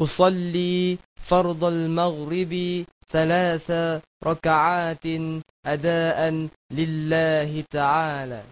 أصلي فرض المغرب ثلاث ركعات أداء لله تعالى.